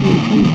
Thank you.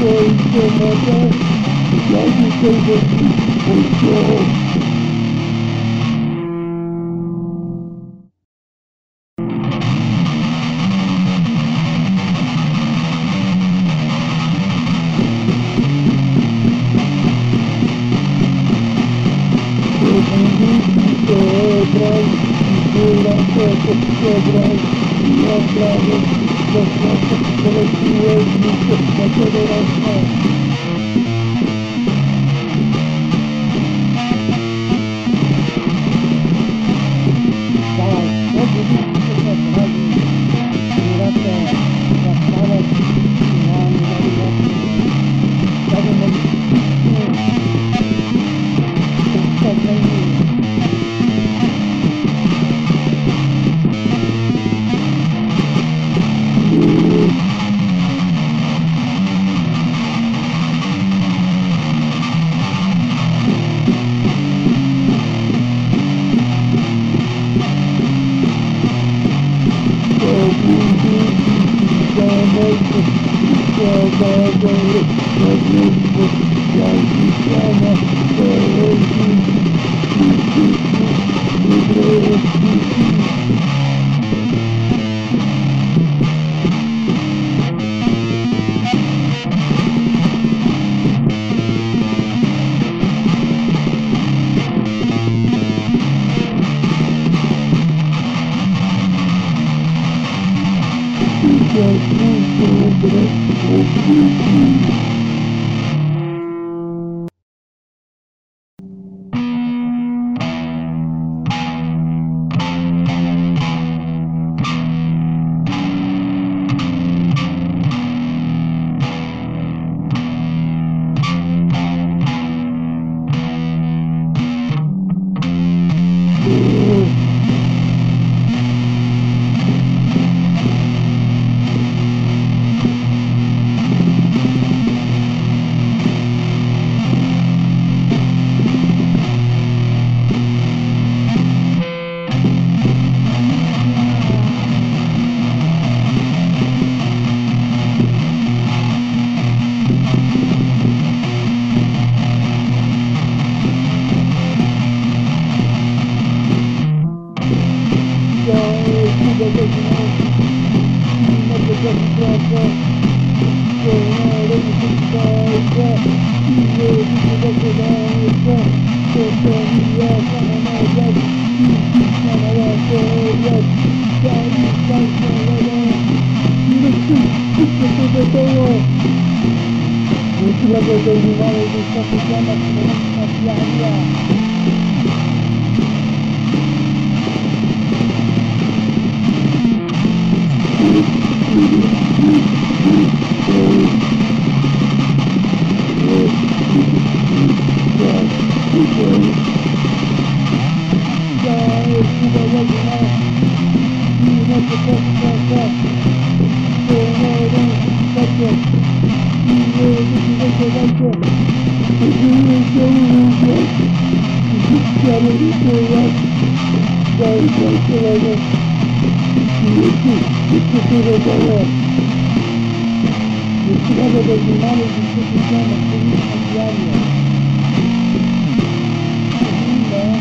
boys in my bed. The youngest of the people's dead. Sobrai, sobrai, sobrai, sobrai, sobrai, sobrai, sobrai, just like the village, you are used to, like a little home. Thank you. Muchísimas gracias, mi madre, de esta persona que me gusta diaria. Thank you. だけだけ自分の勝利で生きてる人は大丈夫だよ生きて生きてくれたよ生きられる今の実績じゃなくていい感じあるよいいね。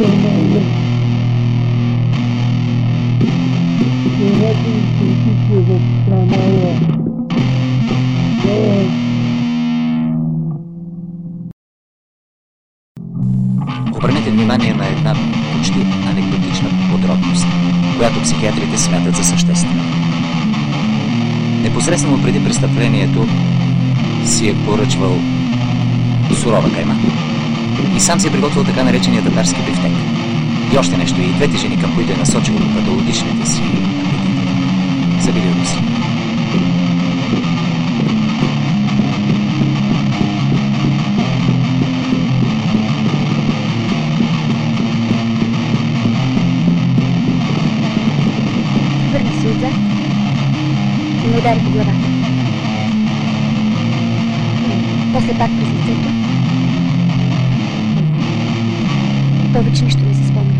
Yeah. Обърнете внимание на една почти анекдотична подробност, която психиатрите смятат за съществена. Непосредствено преди престъплението си е поръчвал сурова кайма. И сам си е приготвил така наречения татарски бифтек. И още нещо, и двете жени, към които е насочил патологичните си апетити, са били руси. Върна се отзад ме удари по главата. После пак през лицето. по той причине, что я здесь помню.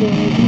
Thank you.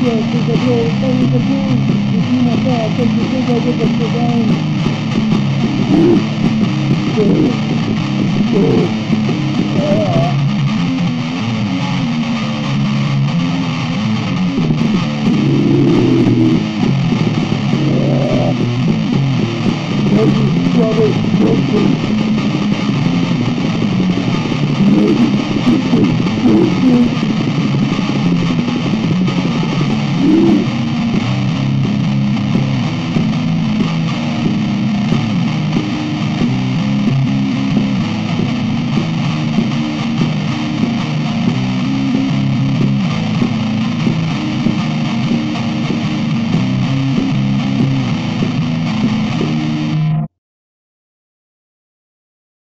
对，这个对，三个字，对，就是那个，就是现在这个，这个，对。